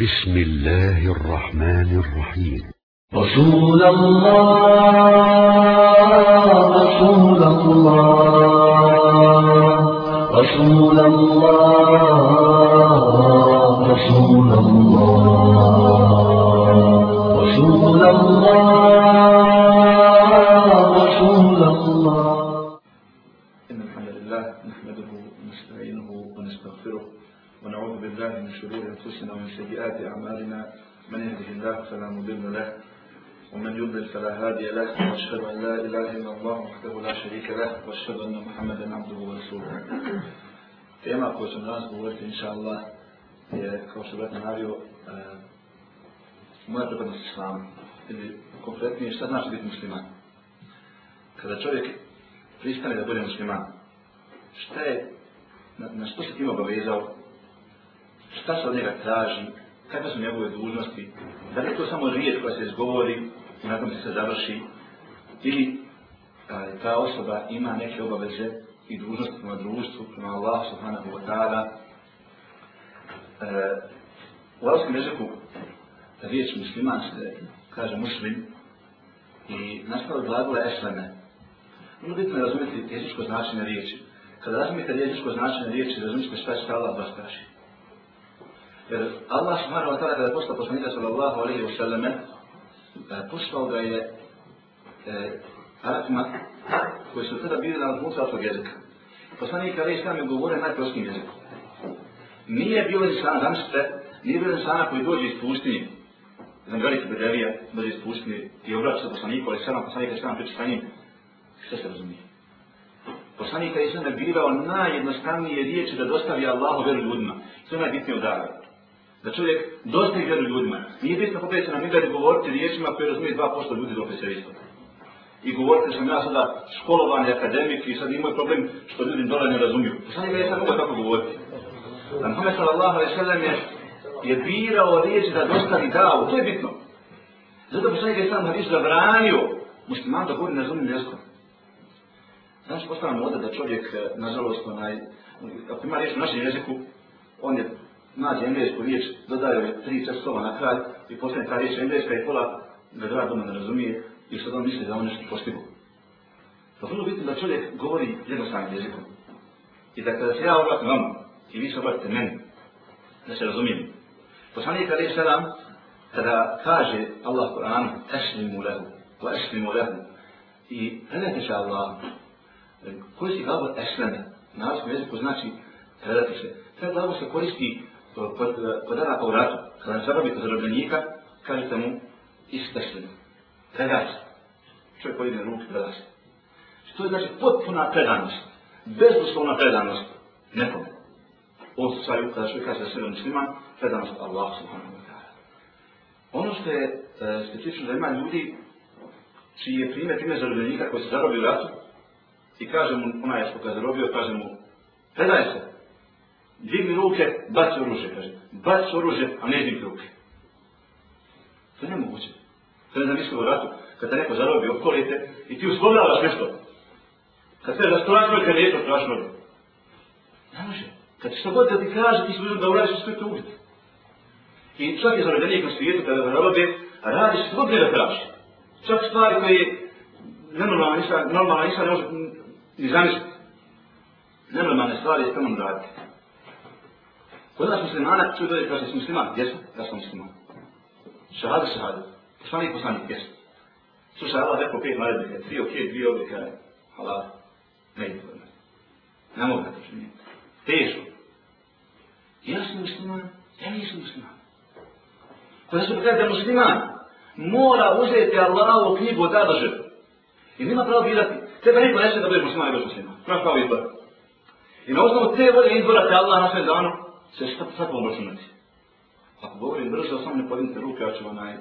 بسم الله الرحمن الرحيم. رسول الله رسول الله رسول الله رسول الله رسول الله. شرور أنفسنا ومن سيئات أعمالنا من يهده الله فلا مضل له ومن يضلل فلا هادي له وأشهد أن لا إله إلا الله وحده لا شريك له وأشهد أن محمدا عبده ورسوله. تيما كوشن راس بورت إن شاء الله je, kao što brate navio, moja pripadnost islam, ili konkretnije šta znači biti musliman. Kada čovjek pristane da bude musliman, šta je, na, na što se tim obavezao, šta se od njega traži, kakve su njegove dužnosti, da li je to samo riječ koja se izgovori i nakon se završi, ili a, ta osoba ima neke obaveze i dužnosti prema društvu, prema Allah subhanahu wa ta'ala. E, u arabskom jeziku riječ musliman se kaže muslim i nastalo glagola esleme. Ono bitno je razumjeti jezičko značenje riječi. Kada razumijete jezičko značenje riječi, razumijete šta je šta Allah vas kaže. Jer Allah subhanahu wa ta'ala kada je poslao poslanika sallallahu alaihi wa sallame, e, poslao ga je e, Arapima koji su tada bili na vrhuncu arapskog jezika. Poslanik alaihi sallam je govorio najprostim jezikom. Nije bilo insana, zamislite, nije bilo insana koji dođe iz pustinje, znam veliki bedelija, dođe iz pustinje i obraća se poslaniku, ali sallam, poslanik alaihi sallam priča sa njim, sve se razumije. Poslanik alaihi sallam je birao najjednostavnije riječi da dostavi Allahu veru ljudima. To je najbitnije od da čovjek dostavi vjeru ljudima. Nije bitno popet se nam ide govoriti riječima koje razumije 2% ljudi dok se isto. I govorite da sam ja sada školovani akademik i sad imaju problem što ljudi dole ne razumiju. Pa sad je sad mogu tako govoriti. Da Muhammed sallallahu alaihi sallam je, je birao riječi da dostavi davu. To je bitno. Zato bi sad je sam hadis zabranio musliman da govori na razumnim jezikom. Znači postavljamo ovdje da čovjek, eh, nažalost, onaj, ako ima riječ u našem jeziku, on je nađe englesku riječ, dodaje tri časova na kraj i postane ta riječ engleska i pola ga grad doma ne razumije i što on misli da on nešto postigu. Pa vrlo bitno da čovjek govori jednostavnim jezikom. I da kada se ja obratim vam i vi se obratite meni, da se razumijem. Poslanik Ali Salam, kada kaže Allah Kur'an, eslimu lehu, wa eslimu lehu, i predajte se Allah, koji si glagol esleme, na arabskom jeziku znači predati se. Taj glagol se koristi kod, kod Arapa u kada se zarobite zarobljenika, kažete mu istešljeno. Predaj se. Čovjek pojede ruke, predaj se. To je znači potpuna predanost. Bezuslovna predanost nekome. Ovo su stvari kada čovjek kaže da sve musliman, predanost Allah subhanahu wa ta'ala. Ono što je e, specifično da ima ljudi čiji je primjer, primjer zarobljenika koji se zarobio u ratu i kaže mu, onaj što ga zarobio, kaže mu, predaj se, digni ruke, baci oružje, kaže. Baci oružje, a ne idim ruke. To je nemoguće. To je zamislio u ratu, kad te neko zarobi, okolite i ti uslovljavaš nešto. Kad se je kad je to strašno. Ne može. Kad što god da ti kaže, ti smo da uradiš sve to ubiti. I čak je zarobljenik na svijetu, kada zarobe, radi što god da traži. Čak stvari koje nenormalna ništa, normalna ništa ne može ni zamisliti. Nenormalne stvari je tamo raditi. Kod nas muslimana čuju dođe kaže si musliman, jesam, ja sam musliman. Šahadu, šahadu. Poslanik, poslanik, jesam. Slušaj, Allah rekao pet narednika, tri ok, dvije oblika, halal, ne ide kod nas. Ne mogu da to činiti. Teško. Ja sam musliman, ja nisam musliman. Kod nas pokaže da musliman mora uzeti Allahovu knjigu od Adaže. I nima pravo birati. Tebe niko neće da budeš musliman i bez musliman. Imaš pravo izbor. I na osnovu te volje izbora te Allah na sve danu Sve šta sad vam računati. Ako govorim brzo, samo ne podignite ruke, ja ću onaj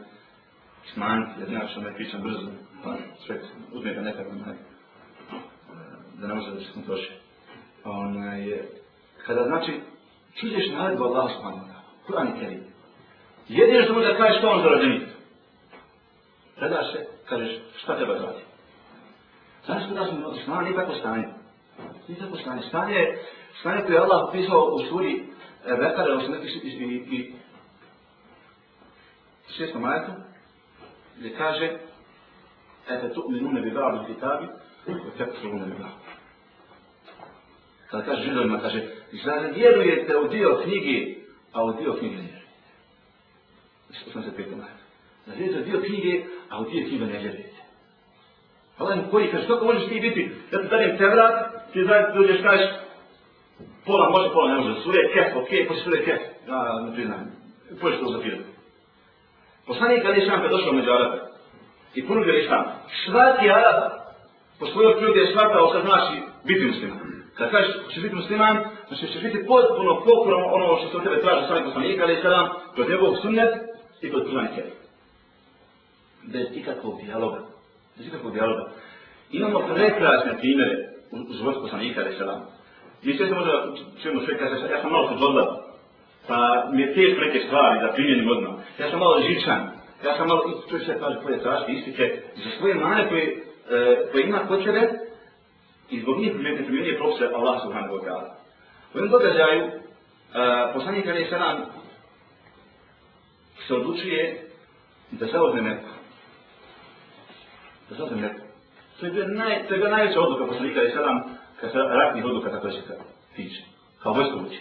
smanjiti, jer nema što ne pričam brzo, pa sve uzme ga nekako onaj, da ne može da se kontroši. Onaj, kada znači, čuješ naredbu Allah subhanahu wa ta'ala, Kur'an i Kerim. Jedino što može da kažeš što on zarađenik. Predaš se, kažeš šta treba raditi. Znaš da smo stanje, nije tako stanje. Nije tako stanje. Stanje je, stanje koje je Allah pisao u suri E, Bekara, i, i, i šestom ajetu, gdje kaže Ete tu minune bi ba'du kitabi, o tekfurune bi ba'du. Kada kaže židovima, kaže, zar vjerujete u dio knjige, a u dio knjige ne vjerujete? Znači, 85. ajetu. Zar vjerujete u dio knjige, a u dio knjige ne vjerujete? Allah im koji kaže, kako možeš ti biti, Ja ti dajem te vrat, ti da dođeš kažeš, pola može, pola ne može, sure kef, ok, pa sure kef, ja ne priznajem, Pođe to zapirati. Poslanik Ali Islam kad došao među Arabe i ponudio Islam, svaki Arab po svojoj prirodi je shvatao što znači biti musliman. Kad kažeš ćeš biti musliman, znači ćeš biti potpuno pokoran ono što se od tebe traži sami poslanik Ali Islam, kod njegovog sunnet i kod prizvani kjeri. Bez ikakvog dijaloga. Bez ikakvog dijaloga. Imamo prekrasne primjere u životu poslanika Ali Islam. Vi sve se možda čujemo sve kaže, ja sam malo podvodla, pa mi je teško neke stvari da primjenim odmah. Ja sam malo žičan, ja sam malo, to je sve kaže koje strašne istike, za svoje mane koje, e, koje ima kod sebe, i zbog njih ne primjenije propise Allah subhanahu wa ta'ala. U jednom događaju, e, poslanik Ali Salam se odlučuje da zauzme Meku. Da zauzme Meku. To je, bio naj, to je bila najveća odluka poslanika Ali Salam, kad se ratnih odluka tako se tiče. Kao vojskovući.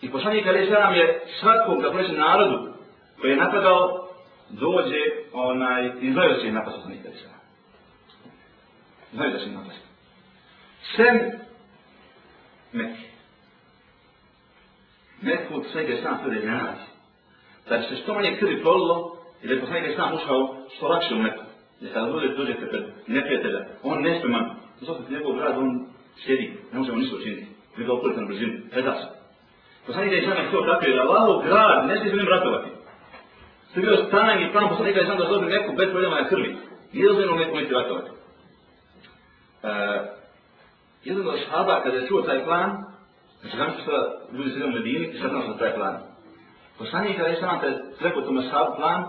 I poslanik Ali Islam je svakom, kako reći, narodu koji je napadao, dođe onaj, i znaju da će im napast poslanik Ali Islam. Znaju da će im napast. Sem Mekke. Mekke od svega Islam to je nalazi. Da će se što manje krvi prolilo i da je poslanik Islam ušao što lakše u Mekke. Jer kada dođe, dođete pred neprijatelja, on nespreman, zato njegov grad, on sjedi, ne možemo ništa učiniti. Mi ga okolite na brzinu, preda Poslanika je sam htio tako, jer Allahov grad ne smije se njim ratovati. To je bio stan i plan poslanika je sam da zove neku bez problema na krvi. Nije dozvoljeno neku neći ratovati. Uh, jedan od šaba kada je čuo taj plan, znači znam što ljudi sredo u Medini i sad znam znao taj plan. Poslanik je sam kad rekao tome šabu plan,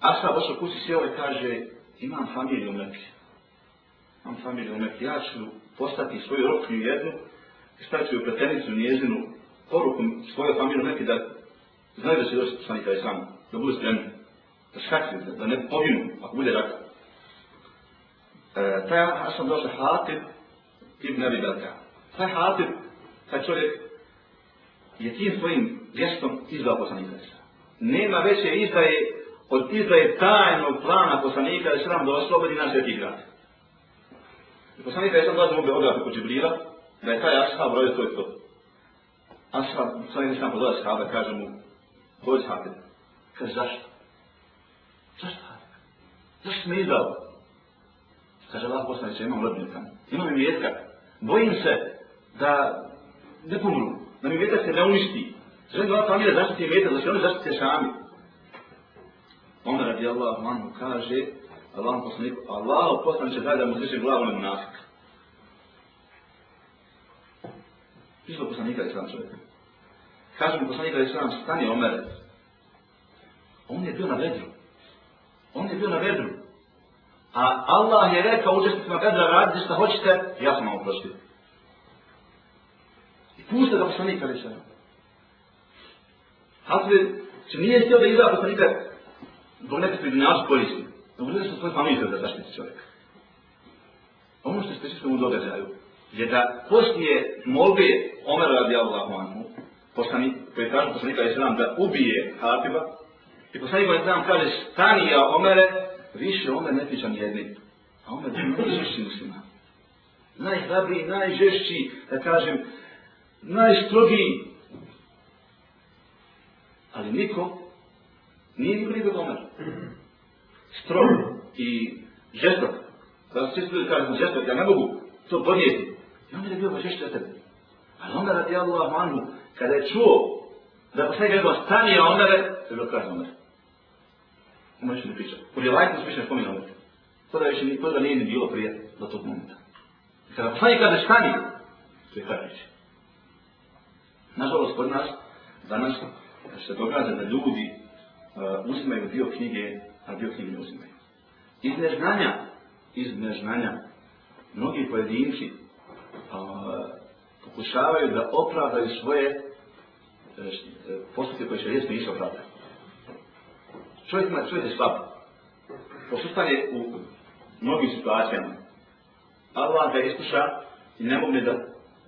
Asab došao kući sjeo i kaže, imam familiju u Mekke. Imam familiju u ja ću postati svoju roknju jednu, i staviti ju pretenicu njezinu porukom svoje familije neki da znaju da će doći poslanik Ali sam, da budu spremni, da skakli, da, da ne poginu ako bude rak. E, taj Hasan došao Hatib ibn Abi Belka. Taj Hatib, taj čovjek je tim svojim gestom izdao poslanika Ali. Nema veće izdaje od izdaje tajnog plana poslanika Ali da oslobodi naš sveti grad. I poslanik Ali sam došao mogu odgledati kod Džibrila, da je taj ashab rodio to i to. Ashab, poslanik je sam podala shaba, kaže mu, dođi Hatib. Kaže, zašto? Zašto Hatib? Zašto me izdao? Kaže, Allah poslaniče, imam rodnika, imam mi jetka. Bojim se da ne pomru, da mi vjetak se ne uništi. Želim da Allah ova da zaštiti vjetak, da će oni zaštite sami. Omer radi Allah, man kaže, Allah poslanik, Allah poslaniče, daj da mu sliče glavu na munafik. Išlo poslanika Islam čovjeka. Kaže mu poslanika Islam, stani Omer. On je bio na vedru. On je bio na vedru. A Allah je rekao učestnicima vedra, radite šta hoćete, ja sam vam oprostio. I puste ga poslanika Islam. Hazve, če nije htio da izgleda poslanika zbog nekakve dunjavu koristi. No, gledaj što svoj familiju da zaštiti čovjeka. Ono što je specifično u događaju, je da poslije molbe Omer radi Allahu anhu, poslani, koji je tražio poslanika Islam da ubije Hatiba, i poslanik Islam kaže, stani ja Omere, više Omer ne priča nijedni. A Omer je najžešći musliman. Najhrabriji, najžešći, da kažem, najstrogiji. Ali niko, nije niko do Omer. Strog i žestok. Da se svi ljudi kažu žestok, ja ne mogu to podnijeti. I onda je bio baš još tebe. Ali onda radi Allah manu, kada je čuo da po svega jedno stanje Omere, je bilo kraj Omere. Ovo više ne priča. Pod je lajkom smišljeno spomin Omere. To da više ni toga nije ni bilo prije do tog momenta. I kada poslani kada stani, to je kraj priče. Nažalost, kod nas, danas, se događa da ljudi uh, uzimaju dio knjige, a dio knjige ne uzimaju. Iz neznanja, iz neznanja, mnogi pojedinci pokušavaju da opravdaju svoje e, e, postupke koje šarijetski nisu opravdaju. Čovjek ima, čovjek je slab. Posustane u mnogim situacijama. Allah ga iskuša i ne mogne da,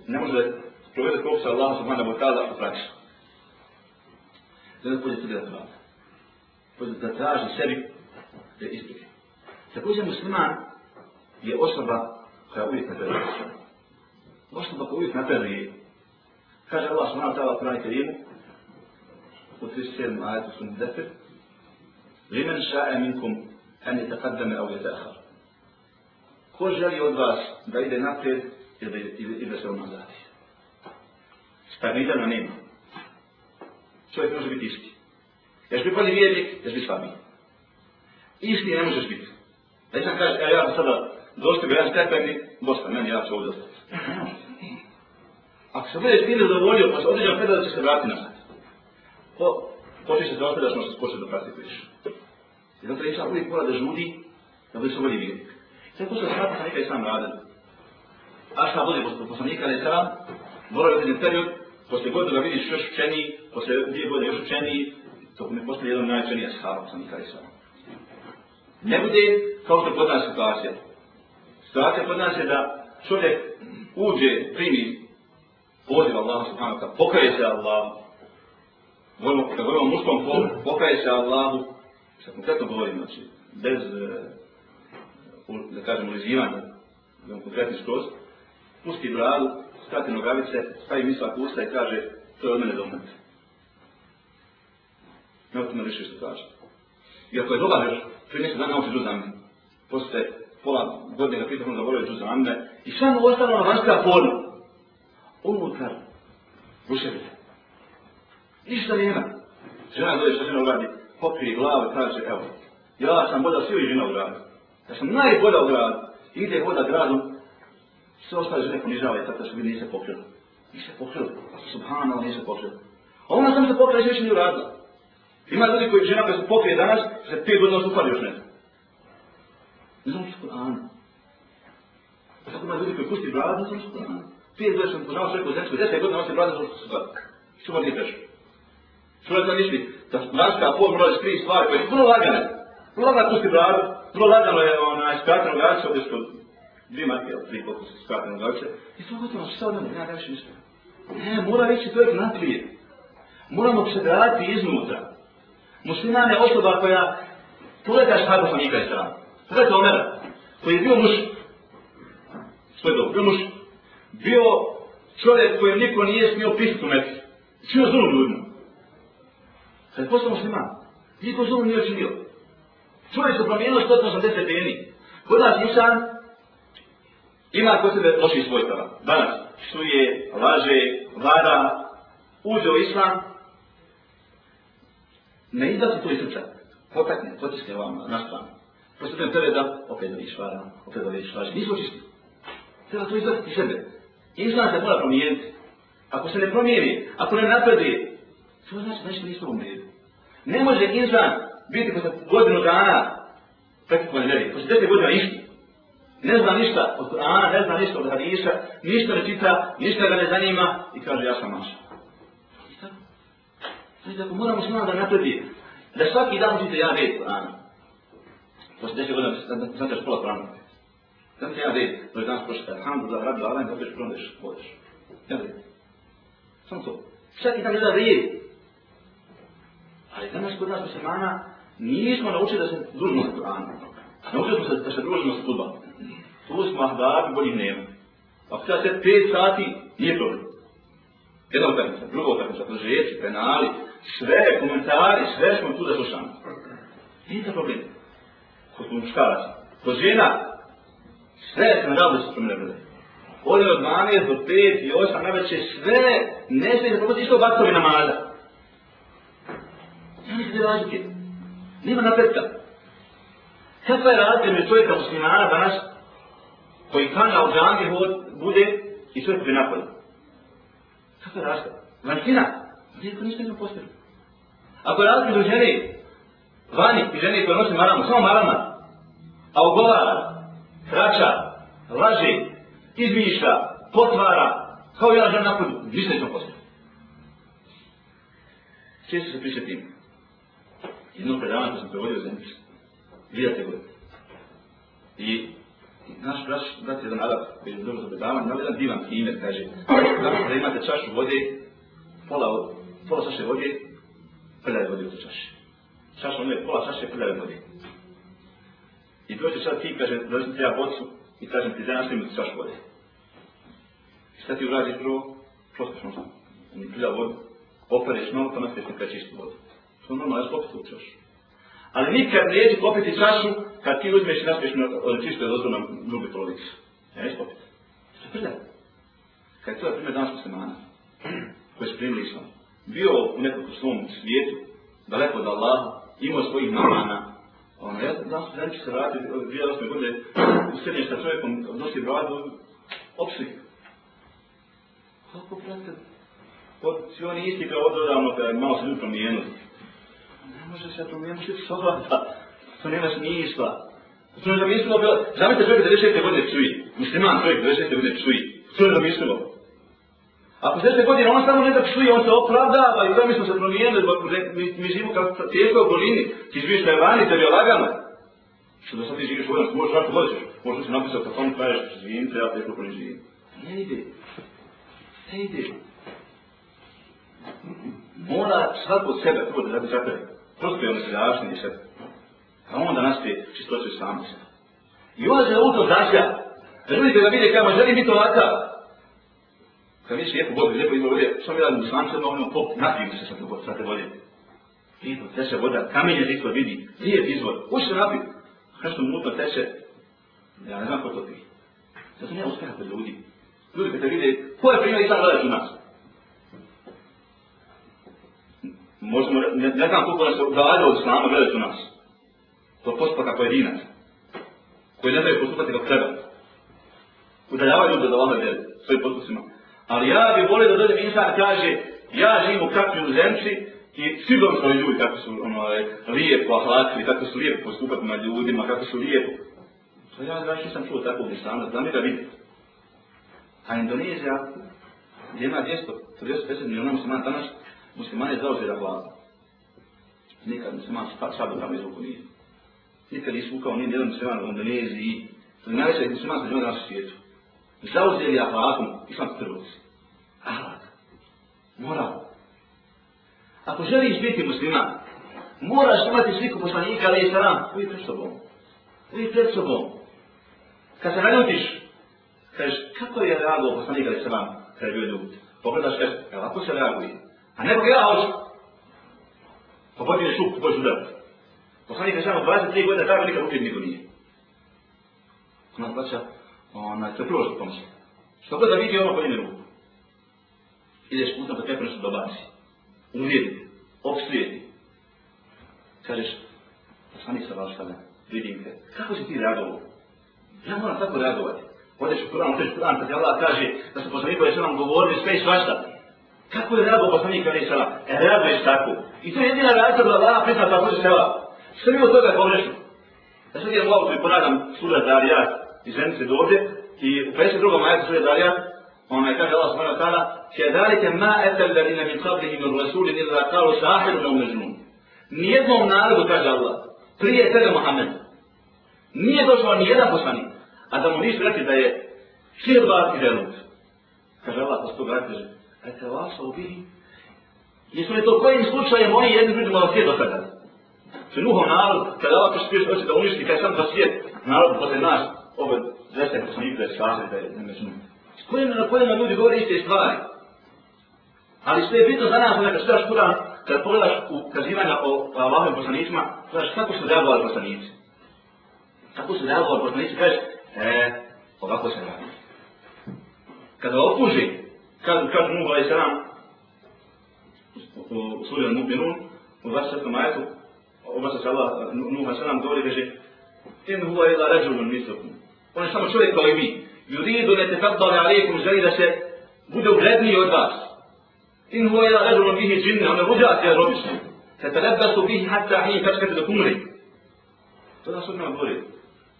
ne može da provede propisa Allah subhanahu wa ta'ala u praksu. Zato pođe sebi da pravda. Pođe da traži sebi da isprike. Također musliman je osoba koja uvijek napreduje. Osoba koja uvijek napreduje. Kaže Allah subhanahu wa ta'ala u Kur'anu Kerimu u 37. ajetu sun Zefir Limen ša'e minkum en je taqaddame au je ta'ahar. Ko želi od vas da ide naprijed ili da, se unazadi? Stagnitana nema. Čovjek može biti isti. Ješ biti bolji vjernik, ješ biti slabiji. Isti ne možeš biti. E da sam kaže, ja, ja sada došli bi jedan stepen i dosta, meni ja ću ovdje ostati. Ako se budeš ti nezadovoljio, pa se određen predat da će se vratiti nazad. To, počeš se zaostati da smo se početi da pratiti više. I zato je uvijek mora da žudi, da bude se bolji vjernik. Sve to se shvati sa i sam radili. A šta bude posle poslanika ali sam, mora je period, posle godina vidiš još učeniji, posle dvije godine još učeniji, to mi postoji jedan najčeniji ashab poslanika i sam. Ne bude kao što kod nas situacija. Situacija kod nas je da čovjek uđe, primi poziv Allah subhanahu ta'ala, pokaje se Allahu. Govorimo, kada govorimo o muškom polu, pokaje se Allahu, što konkretno govorim, znači, bez, e, da kažem, ulizivanja, da vam konkretni skroz, pusti bradu, skrati nogavice, stavi misla usta i kaže, to je od mene do umrte. Ne o tome više što kažete. Iako je dobar još, prije mjesec dana nauči džuz amne. Posle pola godine ga pitamo on zaboravio džuz amne. I sve mu ostalo na vanjska forma. Unutar. ruševite. Ništa nema. Žena dođe što žena uradi, pokrije glavu i kaže, evo, ja sam bolja svi žena u gradu. Ja sam najbolja u gradu. Ide voda gradom, sve ostale žene ponižava i tako što bi nije se pokrilo. Nije se pokrilo. Subhanallah, nije se pokrilo. A ona sam se pokrila i više nije uradila. Ima ljudi koji žena bez pokrije danas, se pet godina stupali još ne znam. Ne znam što Kur'an. Tako ima ljudi koji pusti brada, ne znam što Kur'an. Pet godina sam poznao čovjeku u zemljski, deset godina nosi znam što se gleda. Što vam nije prešlo? Što vam misli? Da branska pol mora tri stvari koje su vrlo lagane. Vrlo lagano pusti bradu, vrlo lagano je ona skrateno gaće, ovdje što dvije marke, ali tri koliko se skrateno gaće. I to gotovo, što sad nema, nema više ništa. Ne, mora ići čovjek naprijed. Moramo se vratiti iznutra. Musliman je osoba koja pogledaš kako sam nikad sram. Pogleda Omera, koji je bio muš. Što je to? Bio muš. Bio čovjek kojem niko nije smio pisati u metri. Čio zulum ljudima. Kad je postao musliman, niko zulum nije činio. Čovjek se promijenilo 180 stepeni. Kod nas insan ima kod sebe loših svojstava. Danas psuje, laže, vara, uđe u islam, ne izlazi to iz srca. Potakne, potiske vam na stranu. Postupujem tebe da opet da vidiš vara, opet da vidiš laži. Nisu očisti. Treba to izlaziti iz sebe. Insan se mora promijeniti. Ako se ne promijeni, ako ne napreduje, to znači nešto nisu u redu. Ne može insan biti posle godinu dana preko vjeri. Posle deset godina ništa. Ne zna ništa od Kur'ana, ne zna ništa od hadisa, ništa ne čita, ništa ga ne zanima i kaže ja sam maša. Znači, ako moramo smijem da napredi, da svaki dan učite jedan red Kur'ana. Posle deset godina sam te pola Kur'ana. Sam te jedan red, dođe danas prošli, alhamdulillah, radi Allah, da opet promeš, hodeš. Jedan red. Samo to. Svaki dan jedan red. Ali danas kod nas muslimana nismo naučili da se družimo s Kur'anom. Naučili smo se da se družimo s futbalom. Tu smo ahbabi, boljih nema. Ako treba se pet sati, nije problem. Jedna utakmica, druga utakmica, prožeci, penali, sve komentari, sve smo tu da slušamo. Nije to problem. Kod muškaraca. Kod žena, sve se na radu se promenili. Ovdje od 12 do 5 i 8 najveće sve ne smije da propustiti isto vaktovi namaza. Ja nikakve razlike. Nema napretka. Kakva je razlika među čovjeka muslimana danas koji kanja u džangi bude i čovjek bi napolje? Kakva je razlika? Vanština. Niko ništa ne postoji. Ako je razlika do žene, vani i žene koja nosi maramu, samo marama, a ogovara, kraća, laže, izmišlja, potvara, kao ja žena napolju, ništa nismo postoji. Često se priča tim. predavanja predavanje sam prevodio u Zemljicu. Vidjate godine. I naš braš, brat jedan Arab, koji je dobro za predavanje, ima jedan divan primjer, kaže, znači da imate čašu vode, pola, pola čaše vode, prljave vode u tu čaši. Čaša ono je pola čaše prljave vode. I dođe sad ti, kaže, dođe ti ja bocu i kažem ti, danas imati čašu vode. I sad ti uradiš prvo, prostaš možda, ni prlja vodu, opereš nogu, pa nastaviš nekada čistu vodu. To je normalno, ja spopiti u čašu. Ali nikad neće popiti čašu kad ti uzmeš i naspiješ na čisto je dozvoljno na drugi polovicu. Ja neće popiti. To je prljavo. Kad to je primjer danas muslimana, koji su primili islam, bio u nekom svom svijetu, daleko od Allaha, imao svojih namana, ono, ja danas u zemlji se vratio, dvije osme godine, u srednje sa čovjekom nosi bradu, opslik. Kako brate, Od, svi oni isti kao odrodavno, kada pa malo se ljudi promijenili. Može se promijeniti što se obrata. To nema smisla. To je zamislilo bilo, zamislite čovjek da 96. godine čuji, Musliman čovjek da 96. godine čuji, To je zamislilo. Ako se deset godina on samo ne da čuje, on se opravdava i to mi smo se promijenili, mi, mi živimo kao tijesko u okolini, ti živiš na vani, tebi je lagano. Što da sad ti živiš u okolini, možeš kako hoćeš, možeš se napisati kao on kažeš, živim, treba u okolini živim. Ne ide. Ne ide. Mora svako od sebe, prvo da radi za tebe je ono seljašnji i sve. A onda nastaje čistoću samu. I onda se u to zašlja. Da ljudi da vide kama želi biti ovakav, kad mi se lijepo vodu, lijepo ima ovdje, što mi radim u slancu, ono ono pop, napijem se sa te sa te vode. Lijepo teče voda, kamenje izvor vidi, lijep izvor, uši se napiju. Nešto mutno teče, ja ne znam ko to pije. Zato ja uspjeha kod ljudi. Ljudi kad te vide, ko je primjer islam gledaš u nas? Možemo, ne, ne znam koliko nas udalje od islama gledaš u nas. To postupaka pojedinaca. Koji ne znaju postupati kako treba. Udaljavaju ljudi od Allaha vjeru svojim postupcima. Ali ja bih volio da dođe insan kaže, ja živim u kakvi u zemci i svi dobro svoji ljudi kako su ono, ovaj, lijepo ahlatili, kako su lijepo postupati na ljudima, kako su lijepo. To ja ono znači nisam čuo tako u Islamu, da mi ga vidim. A Indonezija, gdje ima 200, 250 milijuna muslimana danas, Musliman muslimani zauzira vlada. Nikad musliman sabo tamo izvuku nije. Nikad nisu ukao nije jedan musliman u Indoneziji. To je najveća musliman sa danas u svijetu zauzeli ahlakom islamski trgovci. Ahlak. Moral. Ako želiš biti musliman, moraš imati sliku poslanika, ali i salam, uvijek pred sobom. Uvijek pred sobom. Kad se naljutiš, kažeš, kako je reagovao poslanik, ali i salam, kad je bio ljubit? Pogledaš, kažeš, kako se reaguje? A ne ja hoću. Pa podine šup, boš udarati. Poslanik je samo 23 godine, tako nikad upijed niko nije. Ona plaća, ona, to je prvo što pomisli. Što god da vidi ono koji ne ruku. Ideš putem pa tepe nešto dobaci. Umiri, obslijedi. Kažeš, poslanik sa vaš sada, vidim te. Kako si ti reagovao? Ja moram tako reagovati. Odeš u Kur'an, odeš u Kur'an, kad je Allah kaže da su poslanikovi sve nam govorili sve i svašta. Kako je rabo poslanika ne sela? E, raduješ tako. I to je jedina razlika da Allah prizna tako pa se sela. Što mi od toga je pogrešno? Ja sad je Allah, i je ponadam sura Darija iz Venice do ovdje, i u 52. majaka sura Darija, ona je kaže Allah subhanahu wa ta'ala, će darite ma etel da li nami tabli ima rasuli nila kao sahiru na umežnu. Nijednom narodu, kaže Allah, prije tebe Mohamed, nije došao ni jedan poslanik, a da mu nisu rekli da je širbat i renut. Kaže Allah, pa to toga to ete vas jesu li to kojim slučajem oni jedni drugim malo svijet dosadali? Što je Nuhov narod, kada ovako spiješ hoće da uništi, kada sam za svijet, narod posle nas, ove dvese poslanike da je svađe, da je nemežno. S kojim na kojima ljudi govori iste stvari. Ali što je bitno za nas, neka što Kur'an, kad pogledaš u kazivanja o Allahovim poslanicima, gledaš kako su reagovali poslanici. Kako su reagovali poslanici, kažeš, e, ovako se radi. Kada opuži, kad, kad Nuh alaih sallam, u suri Al-Mu'minun, u 27. majetu, obasa se Allah, Nuh alaih sallam govori, kaže, in huwa ila rajulun mislukum. On je samo čovjek kao i vi. Yuridu ne tefaddali alaikum, želi da se bude ugledniji od vas. In huwa ila rajulun bihi džinne, on je vođat je robišni. Se telebasu bihi hatta hin kačkati dok umri. To nas odmah govori.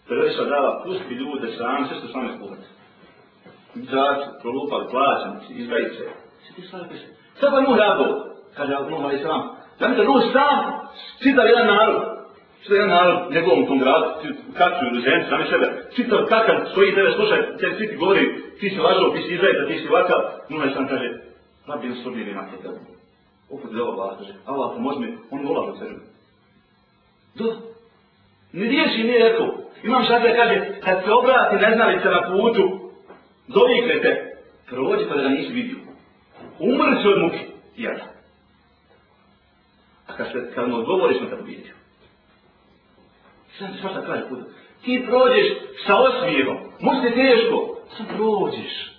Terorista dava, pusti ljude sami, sve što sami skuhati. Džači, prolupali, plaćan, se. Sve ti stvari piše. Sada mu rabo, kaže Nuh alaih sallam, Znate, Nuh sam čitav jedan narod, čitav jedan narod njegovom tom gradu, kako su inozemci, sami sebe, čitav kakav stoji tebe, slušaj, te svi ti govori, ti si lažao, ti si izrajica, ti si ovakav, Nuh Ali sam kaže, rabbi il sobri vi nakon tebe. Opet je ovo Allah, kaže, Allah pomozi mi, on vola do sebe. Do, ne riješi, nije rekao. Imam šakra kaže, kad se obrati neznalice na putu, doviknete, prođi pa da ga nisi vidio. Umrli se od muke. Jada. A kad, se, kad mu odgovoriš, on tako vidio. Sad svašta kaže puta. Ti prođeš sa osmijehom. Možda je teško. Sad prođeš.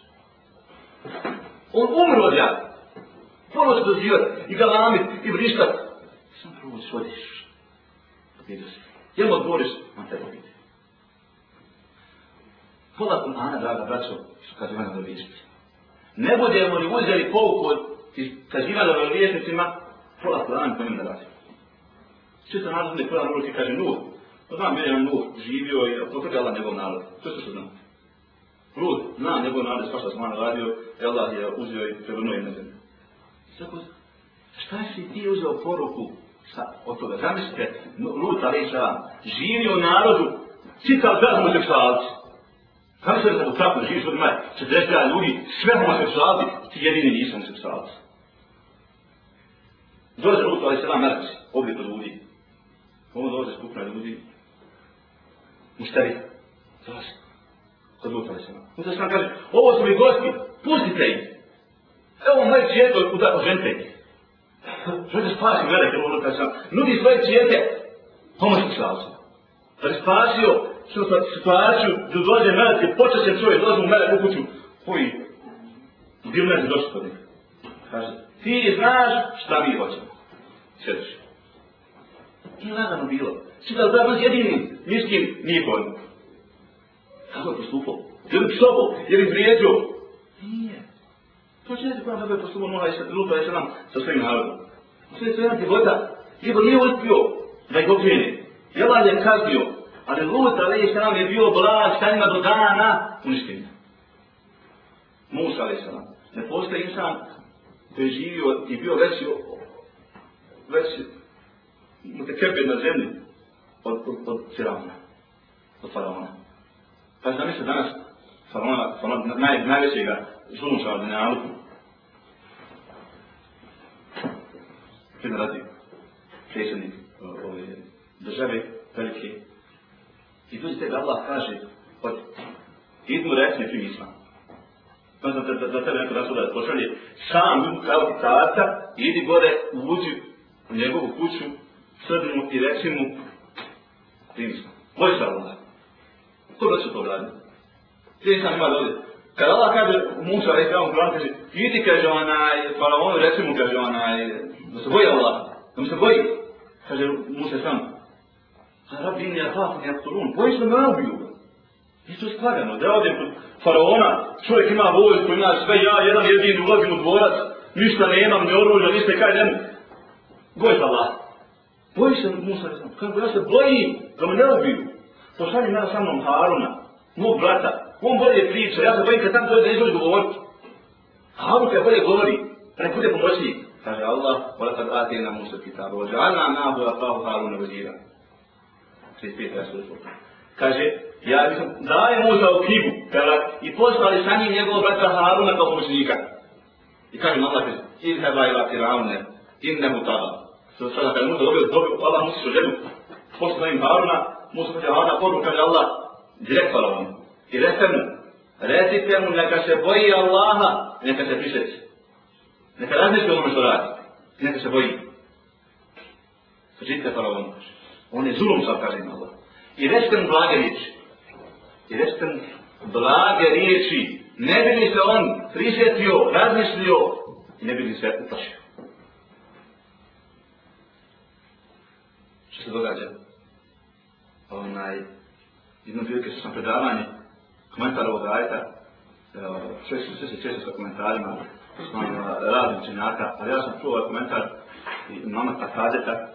On umro od jada. Ponos dozivat, i galamit i vrištat. Sam prođeš, odiš. Vidio se. Jel mu odgovoriš, on te vidi. Pola Kur'ana, draga braćo, su kazivane do vječnici. Ne budemo li uzeli pouku od kazivane do vječnicima, pola Kur'ana po njim ne radi. Čito narodne Kur'an uroki kaže Nuh. Pa znam, jer je Nuh živio i potvrđala njegov narod. To što znam. Lud, zna njegov narod, svašta smo ono radio, i Allah je uzio i prevrnuo im na zemlju. Tako, šta si ti uzeo poruku sa, od toga? Zamislite, Lut, ali živio narodu, čitav dan homoseksualci. Kako se da tako da živiš od maj, 40 ljudi, sve homoseksualci, ti jedini nisi homoseksualci. Dođe Lut, ali se vam mrtvi, oblik od ljudi. Ovo dolaze skupna ljudi, mušteri, dolaze, kod Lut, ali se vam. Lut, ali se vam kaže, ovo su mi gosti, pustite ih. Evo moje čijeto, udako žente ih. Želite spasi gledajte, ono kada sam, nudi svoje čijete homoseksualci. Da pa je spasio situaciju da dođe melek i počećen čovjek, dolazi mu melek u kuću, koji bil ne došli kod njega. Kaže, ti znaš šta mi hoćemo. Sjediš. Nije lagano bilo. Si da da jedini, niskim, nije pojmo. Kako je postupao? Je li psovo? Je li vrijeđo? Nije. To će neći kako je postupao Nuha i Luta i Salam sa svojim narodom. Sve je sve voda. Ibo nije uspio da ih okrene. Jelan je kaznio, ali Lut alaih sallam je bio blag sa njima do dana uništenja. Musa alaih sallam. Ne postoji insan koji je živio i bio veći veći mutekebir na zemlji od, od, od Firavna, od Faraona. Pa znam se danas Faraona, Faraona naj, najvećega zulumčava od Nenaluku. Kada radi predsjednik ove države velike. I tu tebe Allah kaže, od idnu recne primisla. Pa znam da, da, da tebe neko rasul pošalje, sam kao ti tata, idi gore, uđi u njegovu kuću, srbi mu i reci mu primisla. Boj se Allah. Ko da će to radi? Ti sam ima dole. Kad Allah kaže Musa, reći vam Kur'an, kaže, idi, kaže onaj, faraonu, reci mu, kaže onaj, da se boji Allah, da mu se boji. Kaže Musa sam, Rabbi inni ahafni yaktulun. Boji se me ubiju. I to stvarano. Da odem kod faraona, čovjek ima vojsku, ima sve, ja jedan jedin ulazim u dvorac, ništa nemam, ne oružja, ništa kaj nemu. Boj se Allah. Boji se Musa, kako ja se bojim da me ne ubiju. Pa Pošalji me sa mnom Haruna, mog brata. On bolje priča, ja se bojim kad tam dođe da izvoli govoriti. Harun kada bolje govori, da ne bude pomoćnik. Kaže Allah, vola kad Musa kitabu, ođe, Allah nabu afahu Haruna vazira. 35 Rasulullah. Kaže, ja sam daje Musa u knjigu, kada, i poslali sa njim njegovog brata Haruna kao pomoćnika. I kaže mu Allah, idheba ila Firaune, innehu tada. So, sada kada Musa dobio, dobio, Allah Musa su ženu, poslali im Haruna, Musa kaže Haruna, poruka, kaže Allah, direkt vam. I recite mu, recite mu, neka se boji Allaha, neka se prišeći. Neka razmišlja onome što radi. Neka se boji. Žite faraonu, kaže. On je zulom sad, kaže im Allah. I recite blage riječi. I recite blage riječi. Ne bi li se on prisjetio, razmislio ne bi li se uplašio. Što se događa? Onaj, jednom prilike su sam predavanje, komentar ovog ajta, sve su sve se često sa komentarima, s raznim činjaka, ali ja sam čuo ovaj komentar i mama Takadeta,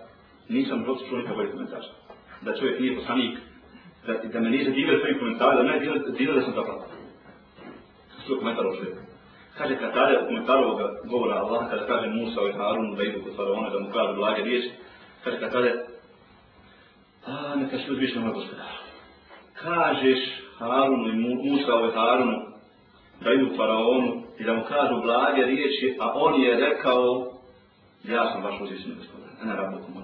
nisam protiv čovjeka bolje bolji komentar. Da čovjek nije poslanik, da, da me nije zadivio svojim komentarima, da me nije zadivio da sam zapravo. Čuo komentar o čovjeku. Kaže Katare u komentaru ovoga govora Allah, kada kaže Musa i Harunu da idu kod faraona, da mu kaže blage riječi, kaže Katare, a neka se uzviš na moj gospodar. Kažeš Harunu i Musa i Harunu da idu faraonu i da mu kažu blage riječi, a on je rekao, ja sam vaš uzvišni gospodar, a ne rabu.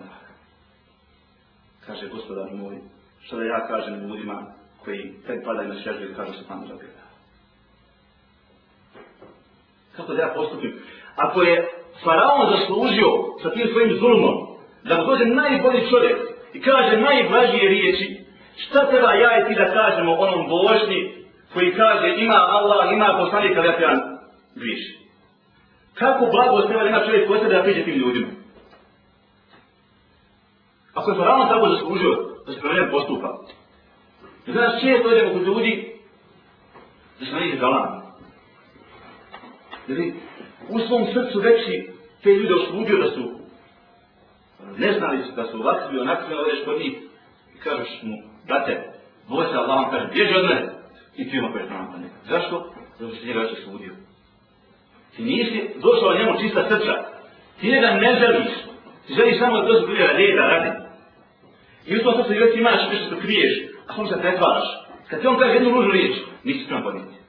Kaže gospodar moj, što da ja kažem ljudima koji tek padaju na šežu i kažu se tamo zabira. Kako da ja postupim? Ako je faraon zaslužio sa tim svojim zulmom, da mu dođe najbolji čovjek i kaže najblažije riječi, šta treba ja i ti da kažemo onom božni koji kaže ima Allah, ima poslanik, ali ja pijan griši. Kako blago treba da ima čovjek koji da priđe tim ljudima? Ako je faraon tako zaslužio da se prema postupa, Znaš, često idemo kod ljudi da se na njih. Jer u svom srcu veći te ljude osudio da su ne znali da su ovakvi, onakvi, ali odeš kod njih i kažeš mu, brate, boj se Allah, on kaže, bježi od mene i ti ima koje znam pa neka. Zašto? Zato se njega već osludio. Ti nisi došao njemu čista srca. Ti njega ne želiš. Ti želiš samo da to zbira reda, radi. I u tom srcu već imaš nešto što kriješ, a sam se pretvaraš. Kad ti on kaže jednu ružnu riječ, nisi spreman podnijeti.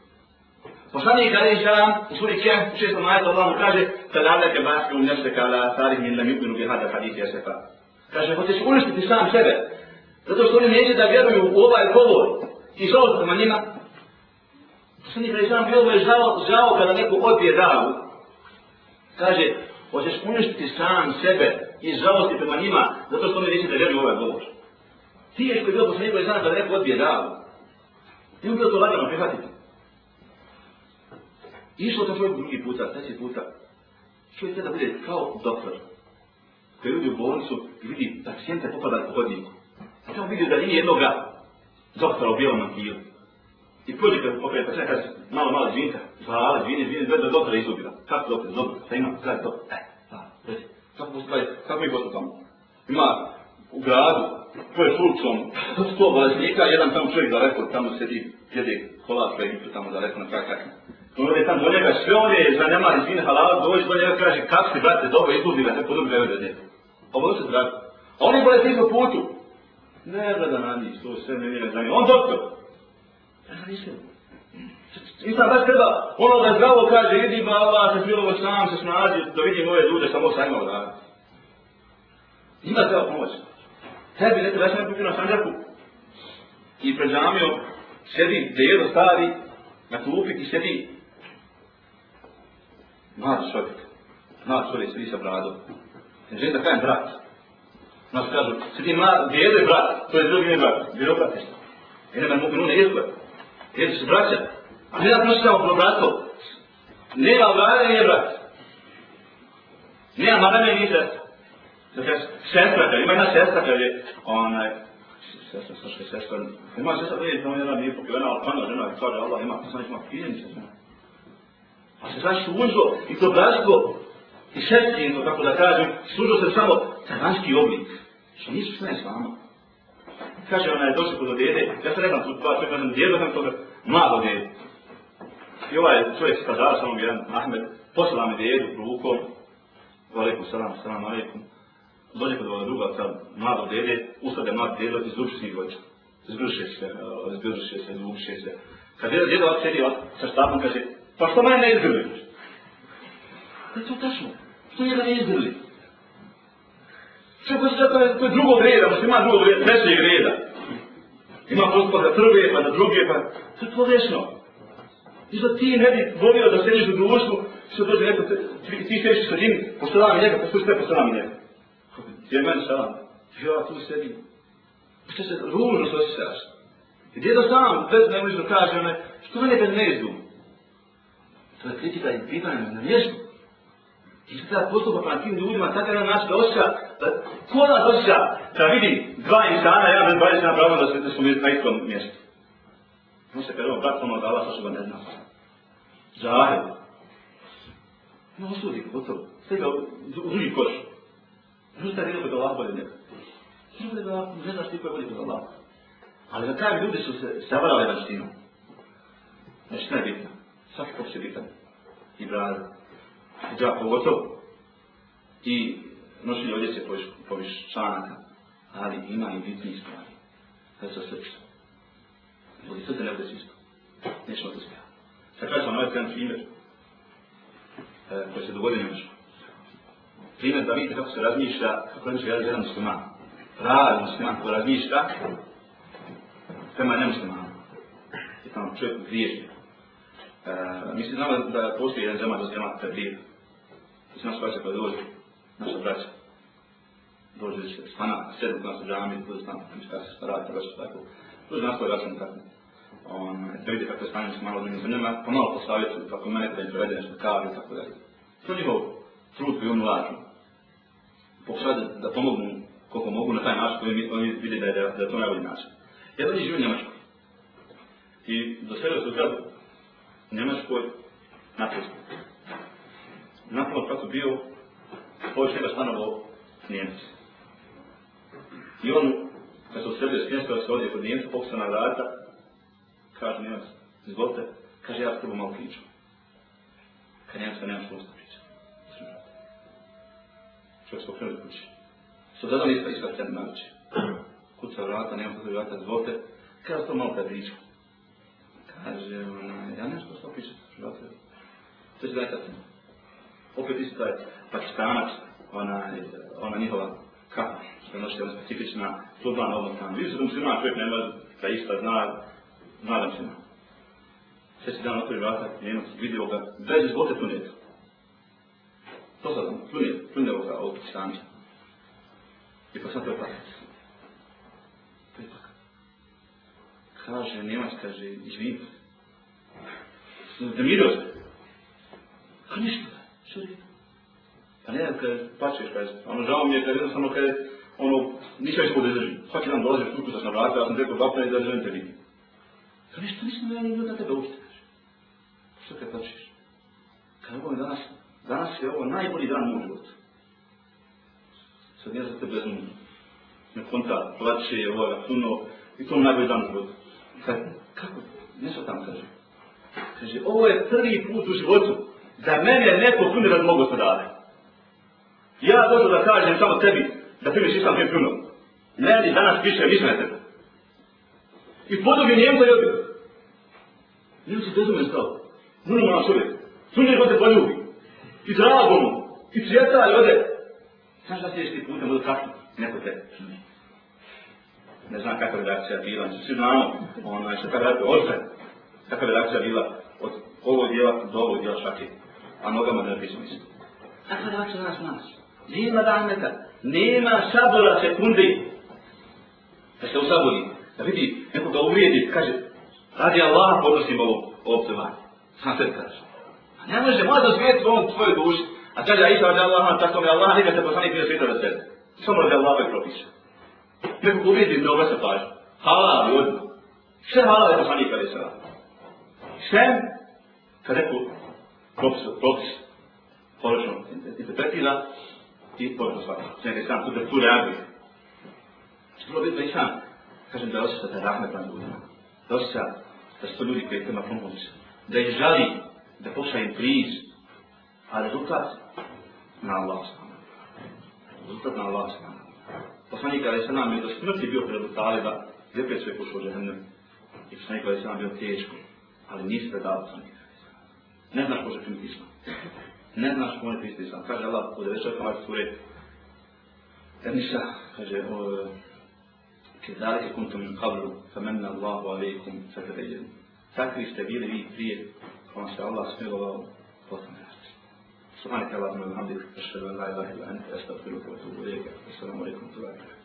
Poslanik Ali Šalam u suri Kjeh u šestom majetu Allah mu kaže Fadavleke baske u nefse kala sarih min lam yubinu bihada hadithi hadith jesefa. Kaže, hoćeš uništiti sam sebe. Zato što oni neće da vjeruju u ovaj govor. I žao se prema njima. Poslanik Ali Šalam bio je žao, žao kada neko odbije davu. Kaže, hoćeš uništiti sam sebe i žalosti prema njima, zato što mi nisi da vjeruju u ovaj govor. Ti ješ koji je bilo poslanik Ali Šalam kada neko odbije davu. Ti on bilo to lagano prihvatiti. Išlo to čovjek drugi puta, treći puta. Čovjek da bude kao doktor. Koji ljudi u bolnicu i vidi pacijente popada po hodniku. A tamo vidio da nije jednoga doktora u bijelom mantilu. I prođe kad pokraje pacijenta, kaže, malo, malo, džinta, hvala, džine, izvini, da doktora izgubila. Kako doktor, dobro, šta imam, kada je to? E, hvala, reći, Kako postupaj, kako mi postupamo? Ima u gradu, to je fulcom, sto baznika, jedan tamo čovjek daleko, tamo sedi, jede kolač, pa je tamo daleko na kakak. kakne. je tamo do njega, sve on je zanemali svine halala, dođe do njega kaže, kako si, brate, dobro, izgubila, neko dobro je da djete. Ovo se zdravi. Oni je ti po putu. Ne, brada, na njih, to sve ne vire za njih. On doktor. Ja nisam. Baš treba, ono da zdravo kaže, idi ba Allah, se smilovo sam, se snađi, da vidim ove ljude, samo sa njima odavati. Ima treba pomoć. Tebi, ne treba, ja sam je kupio na sanđaku. I pred džamijom, sjedi dedo stari, na klupi i sjedi mlad čovjek, mlad čovjek svi sa bradom. Ne želim da kajem brat. Nas kažu, sedi mlad, djedo je brat, to je drugi ne brat, djedo brat isto. I nema mogu nune jezgove jer su braća. A ne da prositamo pro brato. Nema vlade, nije brat. Nema madame, nije sestra. Dakle, sestra, kad ima jedna sestra, kad je, onaj, sestra, sestra, sestra, ima sestra, vidi, tamo jedna nije pokojena, ali ona žena, kaže, Allah ima, sam ima filjeni sestra. Pa se znači službo i to bratstvo i sestrinstvo, kako da kažem, služo se samo za vanjski oblik. Što nisu sve s vama. Kaže ona je došla kod djede, ja sam rekao tu dva, to kažem, djedo sam toga, mlado djede. I ovaj čovjek skazao sam mu jedan, Ahmed, poslala me djedu rukom, alaikum salam, salam alaikum. Dođe kod ovoga druga, sad, mlado djede, usade mlad djedo, izluči se e, izvođa. Zgrše se, zgrše se, zvuče se. Kad djedo, djedo ovak sa štapom, kaže, Pa što mene ne izgrliš? Da je to tačno. Što njega ne izgrli? Što ko se to je, drugog reda, musliman ima drugog reda, trećeg reda. Ima postupak za prve, pa na druge, pa... To je pogrešno. I što ti ne bi volio da sediš u društvu, što dođe neko, ti, ti sediš sa njim, i njega, pa slušaj, i njega. Gdje je meni selam? Ja tu sedim. Pa što se ružno se osjećaš? I djedo sam, bez nemožno kaže, one, što mene bez ne izdum? To je kritika i pitanje na mjestu. I se treba postupa prema tim ljudima, sad jedan način da osjeća, da, ko nas osjeća da vidi dva insana, jedan bez dva insana pravno da, se, da su na istom mjestu. On se kada brat ono da Allah osoba ne zna. Zahir. Ne osudi, gotovo. Sve ga u drugi koš. Ne ostaje bilo da Allah bolje njega. Ne da ne znaš ti ko je bolje kod Allah. Ali na kraju ljudi su se savarali vanštinom. Znači, ne bitno svaki put će bitan. i brada. Hijab pogotovo. I nošenje odjece poviš, poviš članaka. Ali ima i bitni stvari. Da se srce. Budi srce ne bude svisto. Nećemo to smijati. Sad kažem vam ovaj jedan primjer e, koji se dogodio Njemačku. Primjer da vidite kako se razmišlja, kako razmišlja jedan, jedan musliman. Pravi musliman koji razmišlja prema nemuslimanu. I tamo čovjek griježi. E, mi se znamo da postoji jedan zemat, da se zemat Tabir. I se nas koja kada dođe, naša braća. Dođe se stana, sedem nas u džami, dođe stana, kada se starate, se tako. Dođe nas koja račun tako on, da vidi kako je stanje s malo drugim zemljama, pomalo malo posavjetuju, kako mene da im prevede nešto kavi i tako dalje. To je njihov trud koji on ulažu. Pokušaju da, da pomognu koliko mogu na taj način koji oni vidi da je, da, je to najbolji način. Jedan je živio u Njemačkoj. I doselio se u gradu u Njemačkoj naprosto nakon kako bio, poviš njega stanovo Njemac. I on, kad se oselio s Njemačkoj, se odje kod Njemca, pokušao na vrata, kaže Njemac, izvolite, kaže ja s tobom malo pričam. Kad Njemca nema što usta priča. Čovjek se okrenuo kući. Što da li iska scena naviče. Kuca vrata, nema kako vrata, izvolite, kaže to malo kad pričam. Kaže, ja nešto što pričam, vrata. To će dajte. Opet isto taj pakistanac, ona, e, ona njihova kapa, što je ona specifična, turbana odnosna. Vidim se da muslima čovjek nema da ista zna, zna da se. Sve se dan otvori vrata, Njemac vidio ga, bez izbote tuneta. To sad, tunet, tuneo ga ovog pakistanca. I pa sad to je paket. To je paket. Kaže, Njemac kaže, izvinite. Zamirio se. A ništa, što? Pa ne, kad plaćeš, kaže, ono, žao mi je, kaže, jednostavno, kaže, ono, nisam ispod izdržim. Svaki dan dolaziš, kukusaš na vrata, ja sam rekao, vapne, da želim te vidim. Kaže, ništa nisam ja nije da tebe ušte. Što kad plaćeš? Kaže, ovo je danas, danas je ovo najbolji dan u životu. Sad ja za tebe bezumno. Ne konta, plaće je puno, i to je najbolji dan u životu. Kaj, kako? Nešto tam kaže. Kaže, ovo je prvi put u životu za mene neko puno da mogu se dade. Ja došao da kažem samo tebi da primiš islam tim puno. Meni danas piše više na tebe. I podobi njemu da je odbio. Nije se bezumen mu Normalan uvijek. Sunje ko te poljubi. I drago mu. I cvjeta i ode. Znaš da sliješ ti putem od kakvi? Neko te. Ne znam kakva redakcija reakcija bila. Znači, svi znamo. Ono znači, je što kada radite ostaje. Kakva redakcija bila od ovog dijela do ovog dijela šakije. A nogama da ne pisam isto. Kakva je reakcija nas nas? Nema rahmeta. Nema sabora sekundi. Da se usabori. Da vidi nekoga uvrijedi. Kaže, Radi Allah podnosim ovo optovanje. Sam sve kaže. A ne može, mora da zvijeti on tvoju duši. A kaže, a isa radi Allah, tako mi Allah, nikad te poslanik nije svijeta da sebe. Samo radi Allah ovaj propiše. Neko ko vidi da ovo se paže. Halal je odmah. Sve halal je poslanik kada je se radi. Sve, kad neko propis, propis, položno interpretira, i položno svaki. Znači, sve nekaj sam, tu da tu reaguje. Vrlo bitno i sam, kažem da osjeća osjećate rahmet na ljudima. Da osjeća da su to ljudi koji tema pomoć, da ih žali, da pošla im priz, a rezultat na Allah sama. Rezultat na Allah sama. Poslanik Ali Sanam je do smrti bio pred Taliba, gdje opet sve pošlo žehennem. I poslanik Ali Sanam bio teško, ali nisi predao poslanika. Ne znaš ko će primiti islam. Ne znaš ko ne primiti islam. Kaže Allah, od 9. kamar sure, Ernisa, kaže, كذلك كنتم من قبل فمن الله عليكم فتبينوا takvi ste bili vi prije kojom se Allah smilovao potom. سبحانك اللهم وبحمدك اشهد ان لا اله الا انت استغفرك واتوب اليك السلام عليكم ورحمه الله